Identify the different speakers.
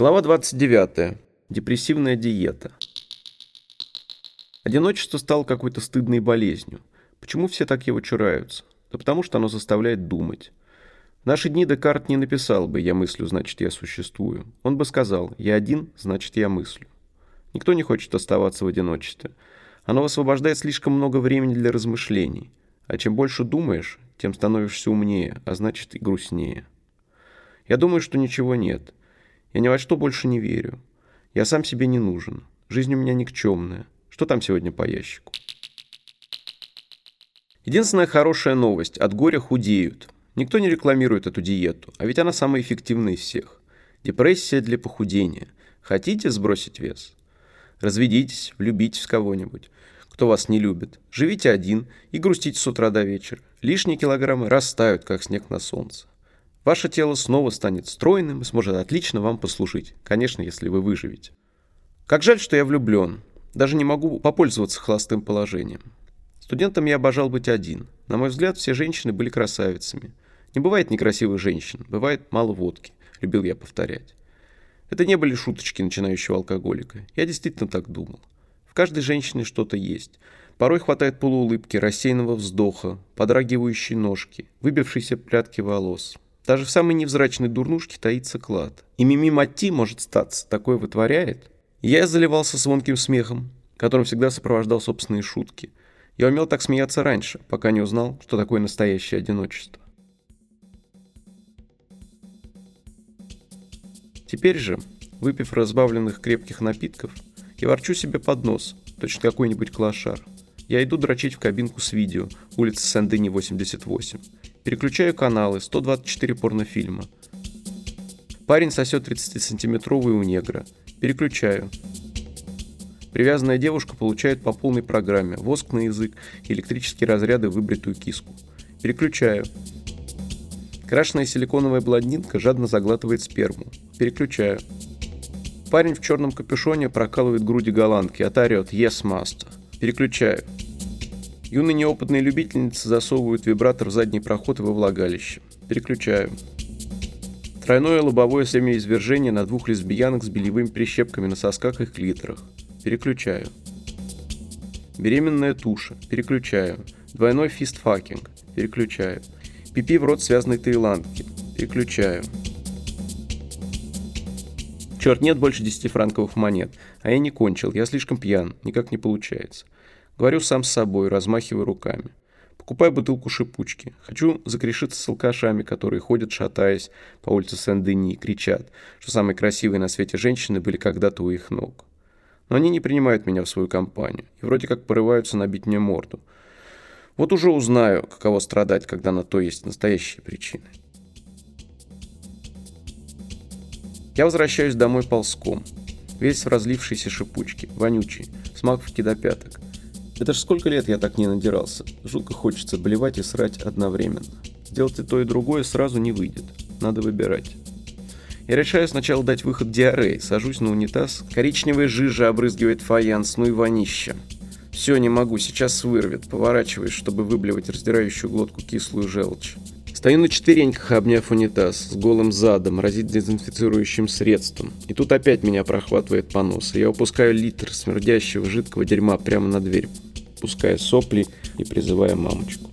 Speaker 1: Глава 29. Депрессивная диета. Одиночество стало какой-то стыдной болезнью. Почему все так его чураются? Да потому что оно заставляет думать. В наши дни Декарт не написал бы «я мыслю, значит, я существую». Он бы сказал «я один, значит, я мыслю». Никто не хочет оставаться в одиночестве. Оно высвобождает слишком много времени для размышлений. А чем больше думаешь, тем становишься умнее, а значит и грустнее. Я думаю, что ничего нет – я ни во что больше не верю. Я сам себе не нужен. Жизнь у меня никчемная. Что там сегодня по ящику? Единственная хорошая новость. От горя худеют. Никто не рекламирует эту диету, а ведь она самая эффективная из всех. Депрессия для похудения. Хотите сбросить вес? Разведитесь, влюбитесь в кого-нибудь, кто вас не любит. Живите один и грустите с утра до вечера. Лишние килограммы растают, как снег на солнце. Ваше тело снова станет стройным и сможет отлично вам послужить, конечно, если вы выживете. Как жаль, что я влюблен. Даже не могу попользоваться холостым положением. Студентом я обожал быть один. На мой взгляд, все женщины были красавицами. Не бывает некрасивых женщин, бывает мало водки, любил я повторять. Это не были шуточки начинающего алкоголика. Я действительно так думал. В каждой женщине что-то есть. Порой хватает полуулыбки, рассеянного вздоха, подрагивающей ножки, выбившейся прядки волос. Даже в самой невзрачной дурнушке таится клад. И Мими Матти, может статься, такое вытворяет. Я заливался звонким смехом, которым всегда сопровождал собственные шутки. Я умел так смеяться раньше, пока не узнал, что такое настоящее одиночество. Теперь же, выпив разбавленных крепких напитков, я ворчу себе под нос, точно какой-нибудь клошар. Я иду дрочить в кабинку с видео, улица Сен-Дени, 88. Переключаю каналы, 124 порнофильма. Парень сосет 30-сантиметровый у негра. Переключаю. Привязанная девушка получает по полной программе воск на язык электрические разряды выбритую киску. Переключаю. Крашеная силиконовая блондинка жадно заглатывает сперму. Переключаю. Парень в черном капюшоне прокалывает груди голландки, а та орет «Yes, master». Переключаю. Юные неопытные любительницы засовывают вибратор в задний проход во влагалище. Переключаю. Тройное лобовое семяизвержение на двух лесбиянок с белевыми прищепками на сосках и клиторах. Переключаю. Беременная туша. Переключаю. Двойной фистфакинг. Переключаю. Пипи в рот связанной таиландки. Переключаю. Черт, нет больше 10 франковых монет. А я не кончил, я слишком пьян, никак не получается. Говорю сам с собой, размахивая руками. Покупаю бутылку шипучки. Хочу закрешиться с алкашами, которые ходят, шатаясь по улице Сен-Дени и кричат, что самые красивые на свете женщины были когда-то у их ног. Но они не принимают меня в свою компанию и вроде как порываются набить мне морду. Вот уже узнаю, каково страдать, когда на то есть настоящие причины. Я возвращаюсь домой ползком, весь в разлившейся шипучке, вонючий, с макушки до пяток. Это ж сколько лет я так не надирался. Жутко хочется блевать и срать одновременно. Сделать и то, и другое сразу не выйдет. Надо выбирать. Я решаю сначала дать выход диарей. Сажусь на унитаз. Коричневая жижа обрызгивает фаянс, ну и вонища. Все, не могу, сейчас вырвет. Поворачиваюсь, чтобы выблевать раздирающую глотку кислую желчь. Стою на четвереньках, обняв унитаз, с голым задом, разить дезинфицирующим средством. И тут опять меня прохватывает понос, и я упускаю литр смердящего жидкого дерьма прямо на дверь пуская сопли и призывая мамочку.